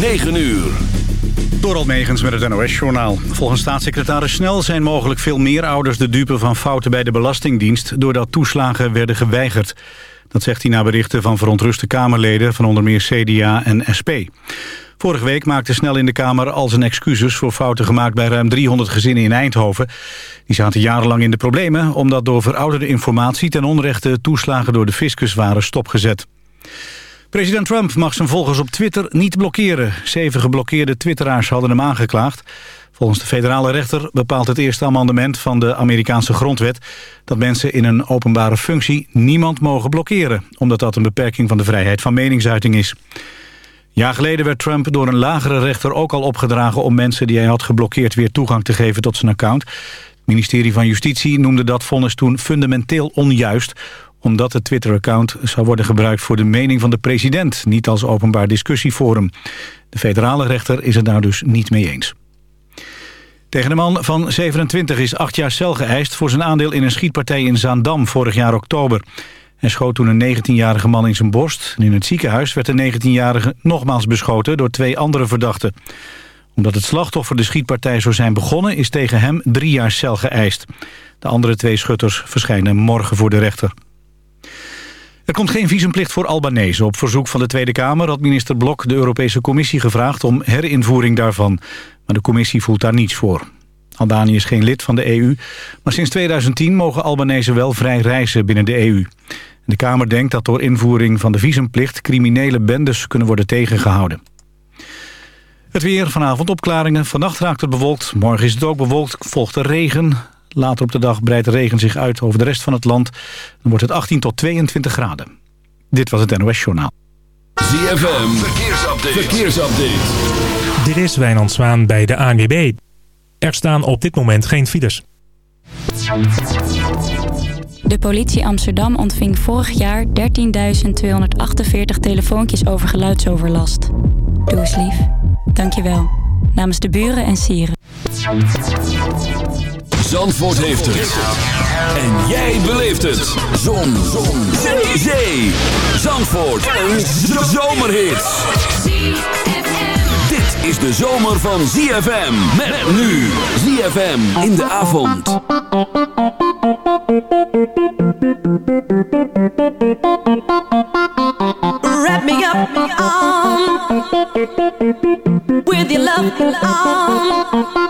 9 uur. Door Megens met het NOS-journaal. Volgens staatssecretaris Snel zijn mogelijk veel meer ouders de dupe van fouten bij de Belastingdienst... doordat toeslagen werden geweigerd. Dat zegt hij na berichten van verontruste Kamerleden van onder meer CDA en SP. Vorige week maakte Snel in de Kamer al zijn excuses voor fouten gemaakt bij ruim 300 gezinnen in Eindhoven. Die zaten jarenlang in de problemen omdat door verouderde informatie ten onrechte toeslagen door de fiscus waren stopgezet. President Trump mag zijn volgers op Twitter niet blokkeren. Zeven geblokkeerde twitteraars hadden hem aangeklaagd. Volgens de federale rechter bepaalt het eerste amendement van de Amerikaanse grondwet... dat mensen in een openbare functie niemand mogen blokkeren... omdat dat een beperking van de vrijheid van meningsuiting is. Jaar geleden werd Trump door een lagere rechter ook al opgedragen... om mensen die hij had geblokkeerd weer toegang te geven tot zijn account. Het ministerie van Justitie noemde dat vonnis toen fundamenteel onjuist omdat het Twitter-account zou worden gebruikt voor de mening van de president... niet als openbaar discussieforum. De federale rechter is het daar dus niet mee eens. Tegen de man van 27 is acht jaar cel geëist... voor zijn aandeel in een schietpartij in Zaandam vorig jaar oktober. Hij schoot toen een 19-jarige man in zijn borst. En in het ziekenhuis werd de 19-jarige nogmaals beschoten... door twee andere verdachten. Omdat het slachtoffer de schietpartij zou zijn begonnen... is tegen hem drie jaar cel geëist. De andere twee schutters verschijnen morgen voor de rechter. Er komt geen visumplicht voor Albanese. Op verzoek van de Tweede Kamer had minister Blok de Europese Commissie gevraagd om herinvoering daarvan. Maar de commissie voelt daar niets voor. Albanië is geen lid van de EU, maar sinds 2010 mogen Albanese wel vrij reizen binnen de EU. De Kamer denkt dat door invoering van de visumplicht criminele bendes kunnen worden tegengehouden. Het weer, vanavond opklaringen, vannacht raakt het bewolkt. Morgen is het ook bewolkt, volgt er regen. Later op de dag breidt de regen zich uit over de rest van het land. Dan wordt het 18 tot 22 graden. Dit was het NOS Journaal. ZFM, verkeersupdate. verkeersupdate. Dit is Wijnand Zwaan bij de ANWB. Er staan op dit moment geen files. De politie Amsterdam ontving vorig jaar 13.248 telefoontjes over geluidsoverlast. Doe eens lief. Dankjewel. Namens de buren en sieren. Zandvoort heeft het. En jij beleeft het. Zon. Zon. Zee. Zee. Zandvoort. Een zomerhit. Dit is de zomer van ZFM. Met nu. ZFM in de avond. Wrap me up um, with your love um,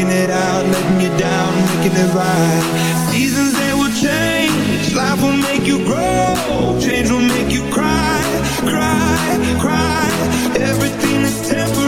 It out, letting you down, making it right. Seasons they will change, life will make you grow. Change will make you cry, cry, cry. Everything is temporary.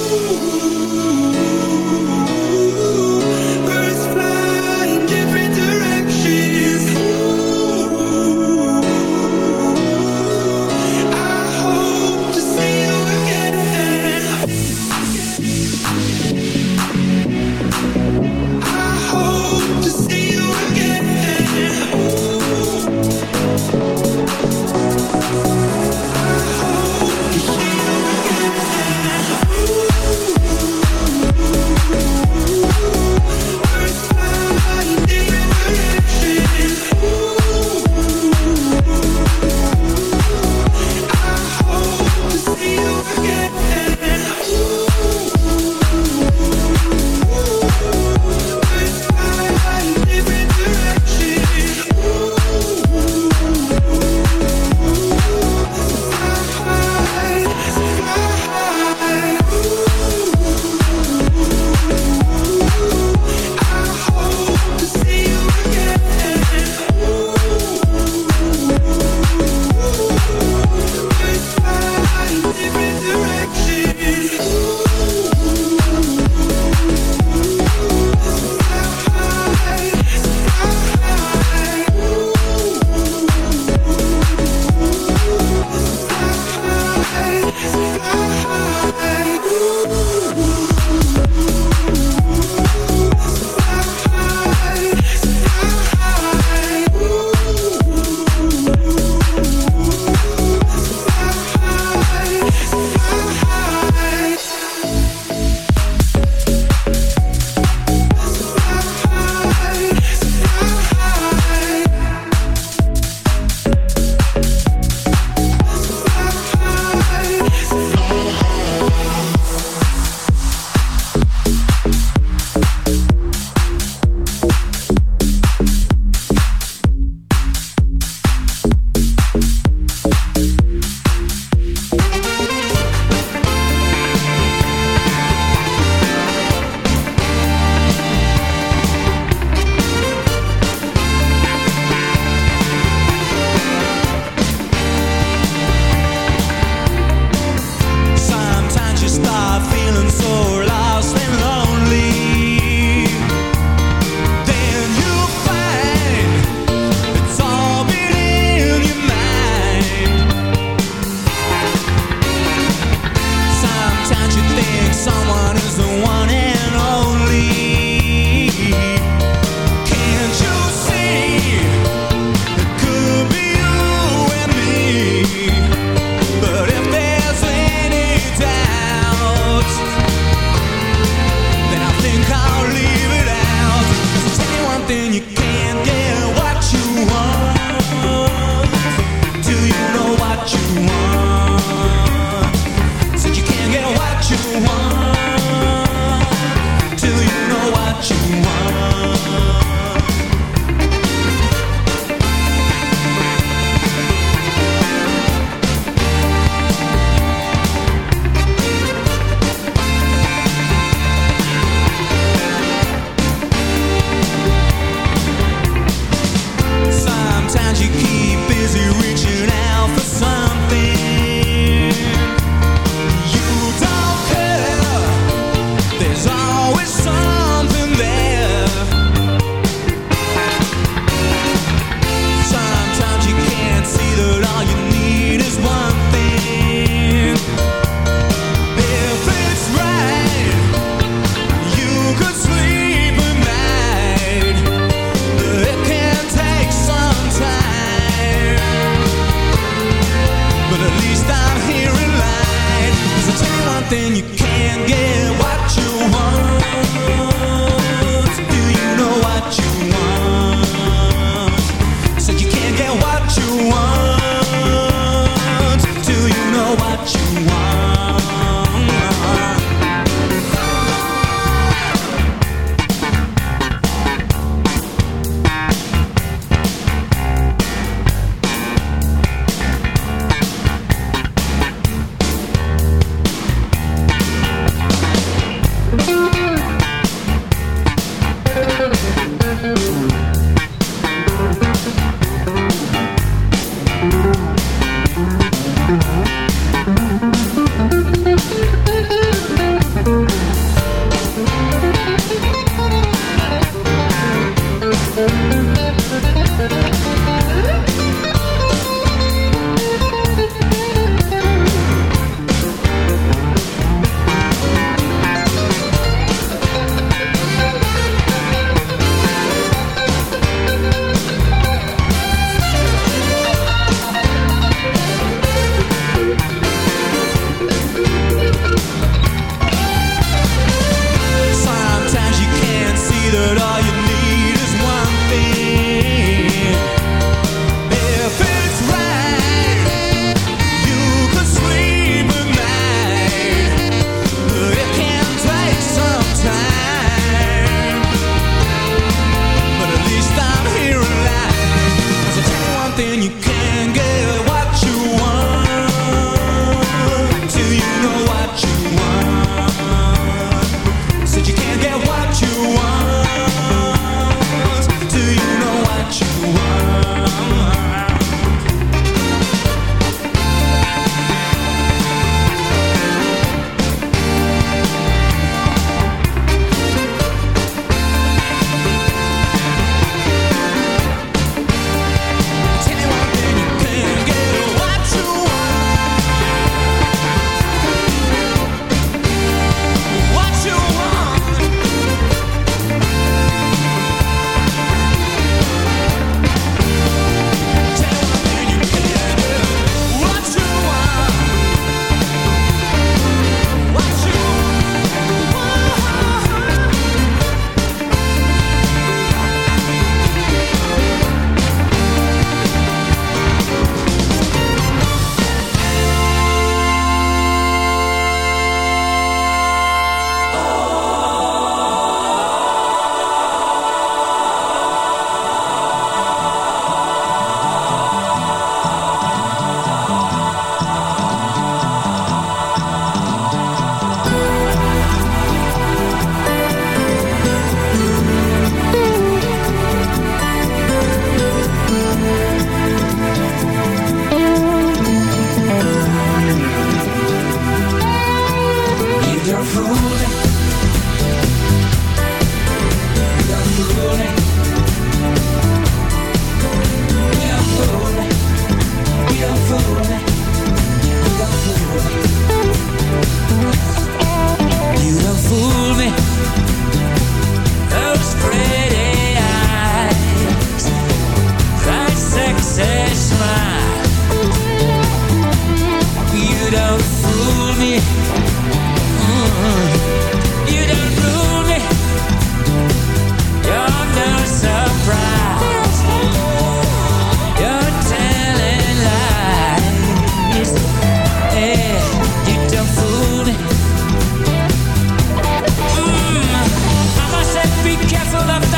that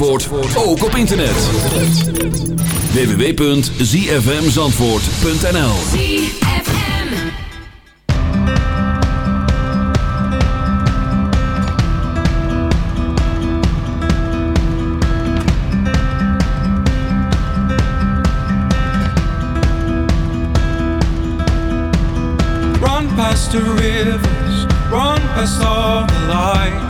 Zandvoort ook op internet. www.zfmzandvoort.nl Run past the rivers, run past all the light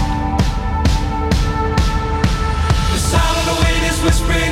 whispering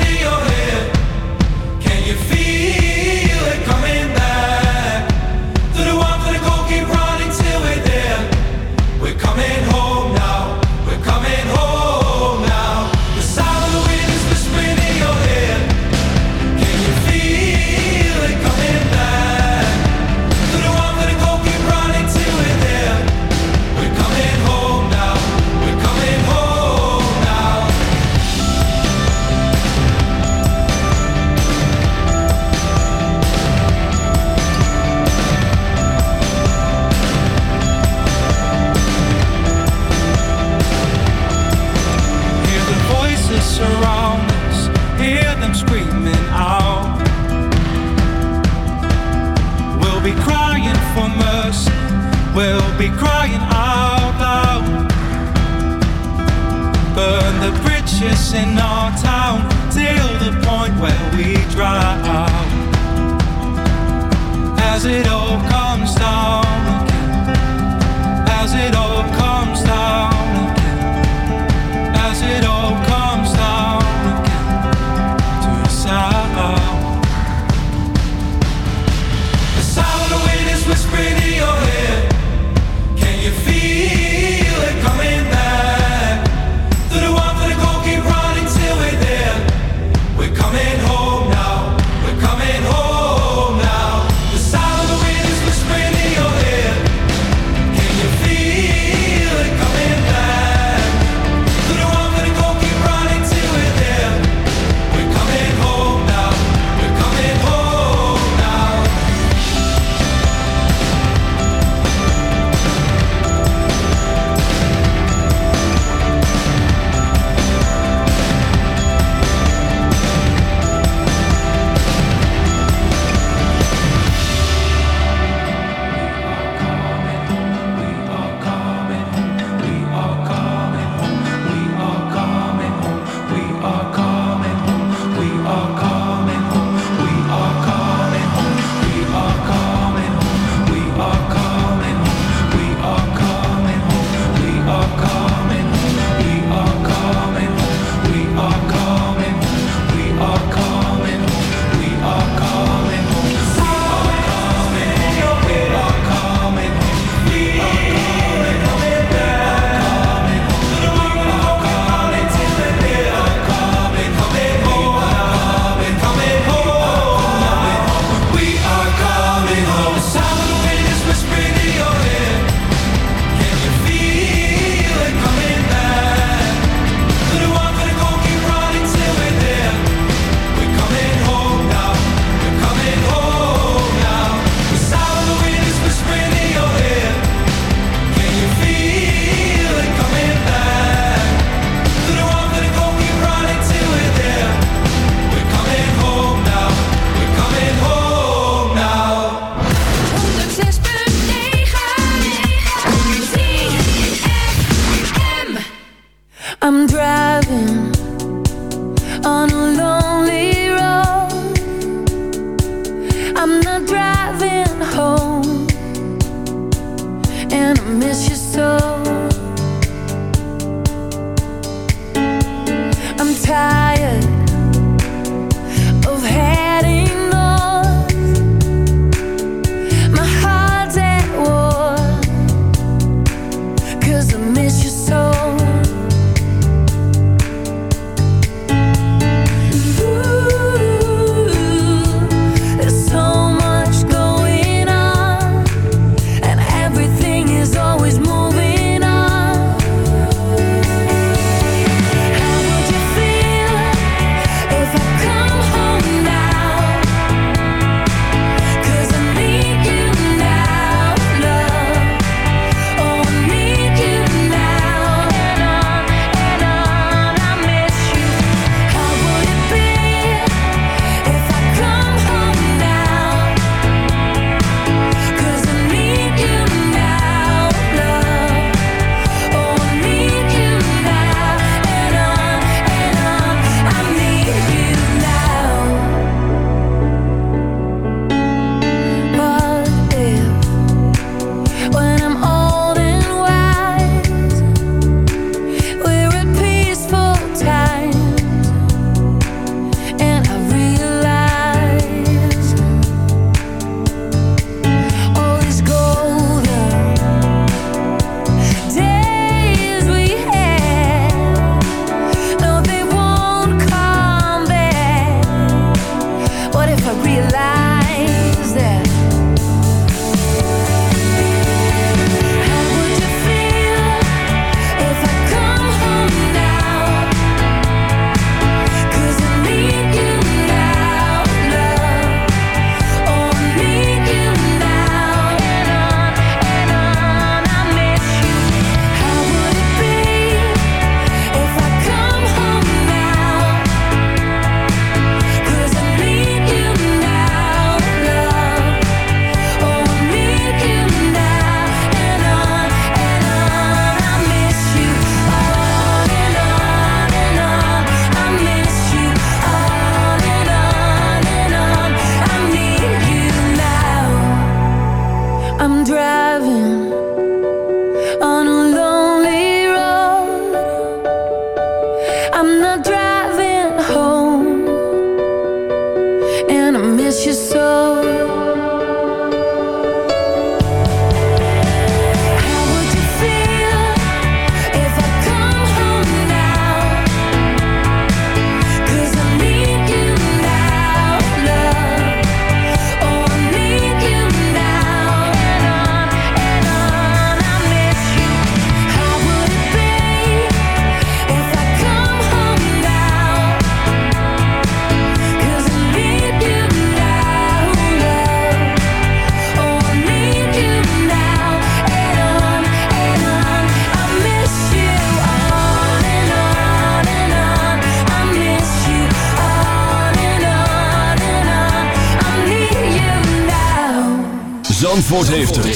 Zandvoort heeft.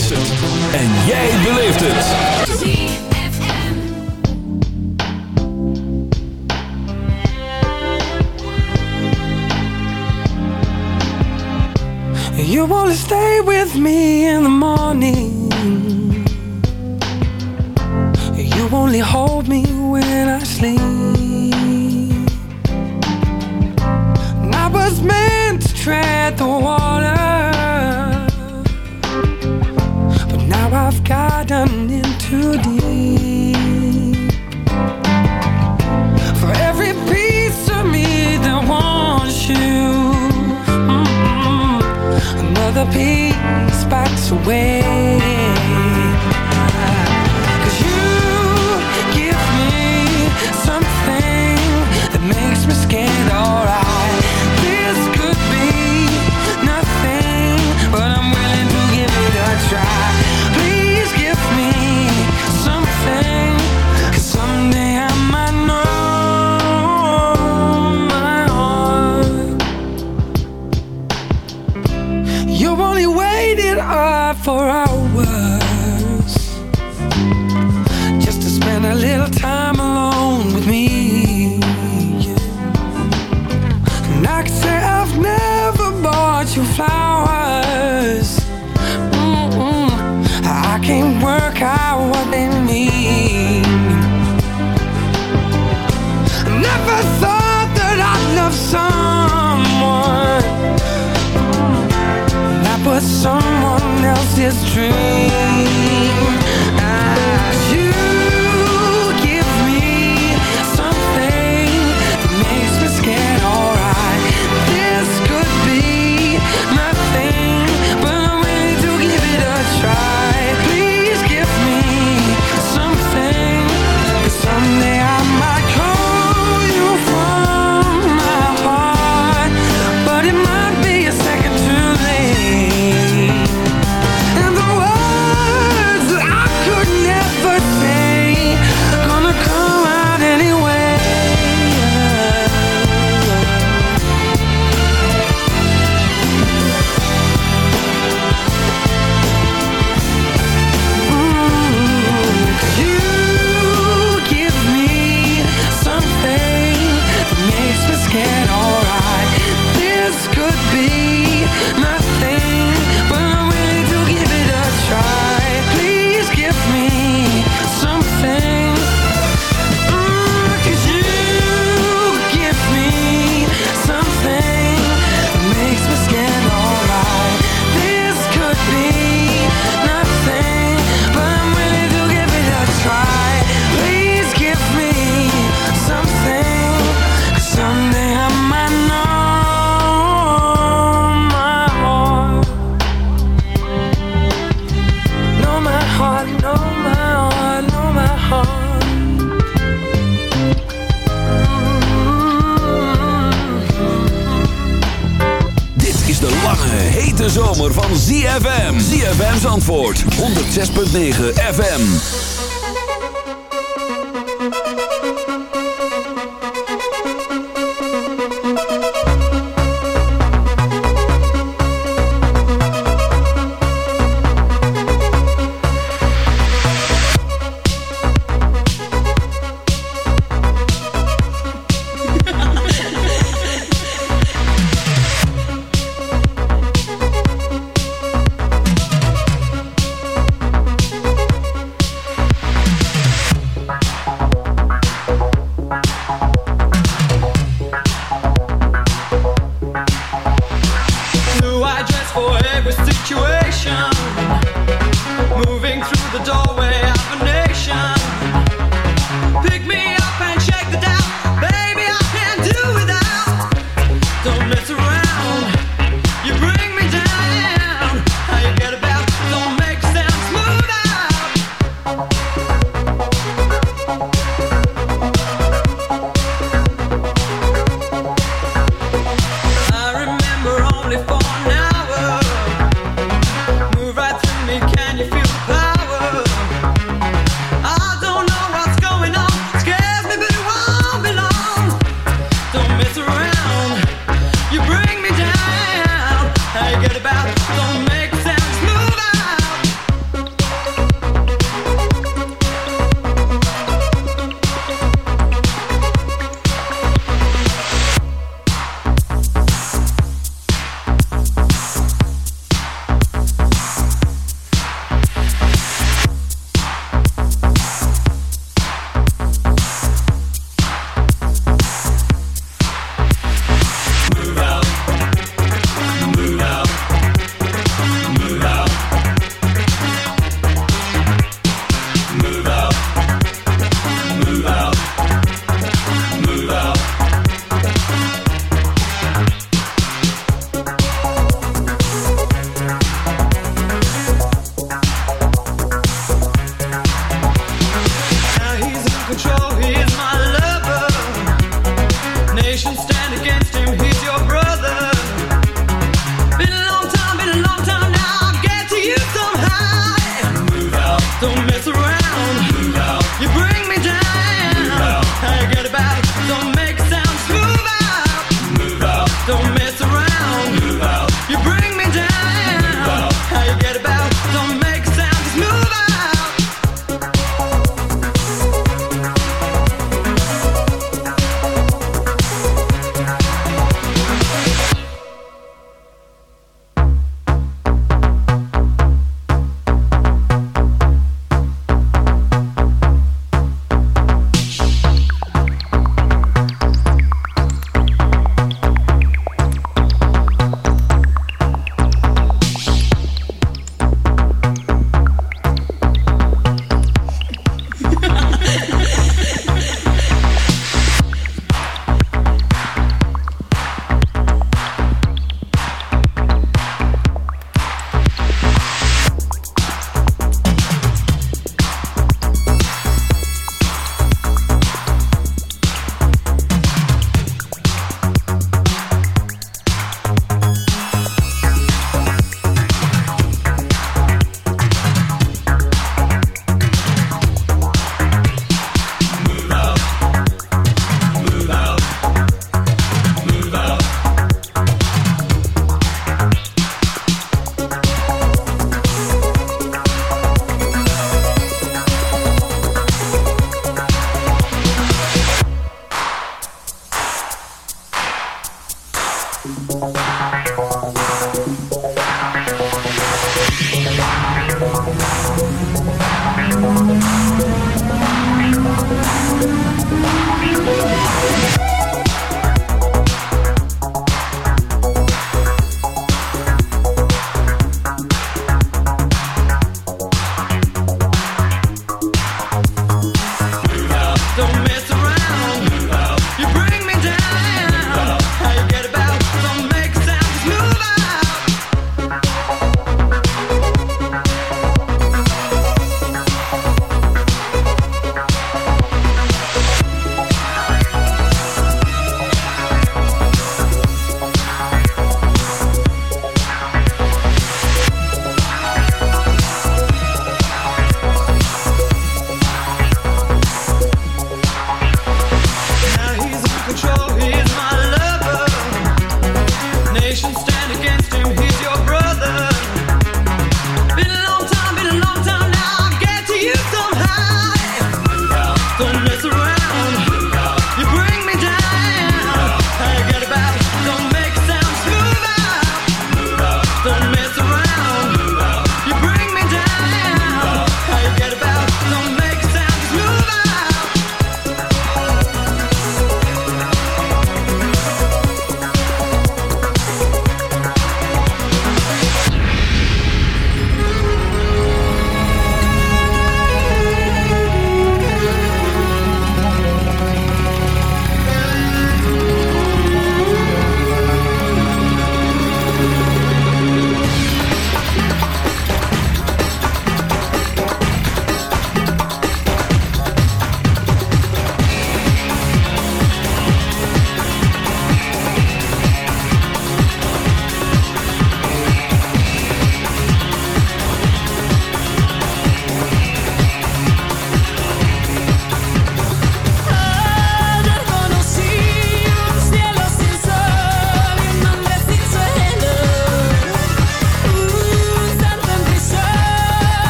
peace box away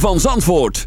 van Zandvoort.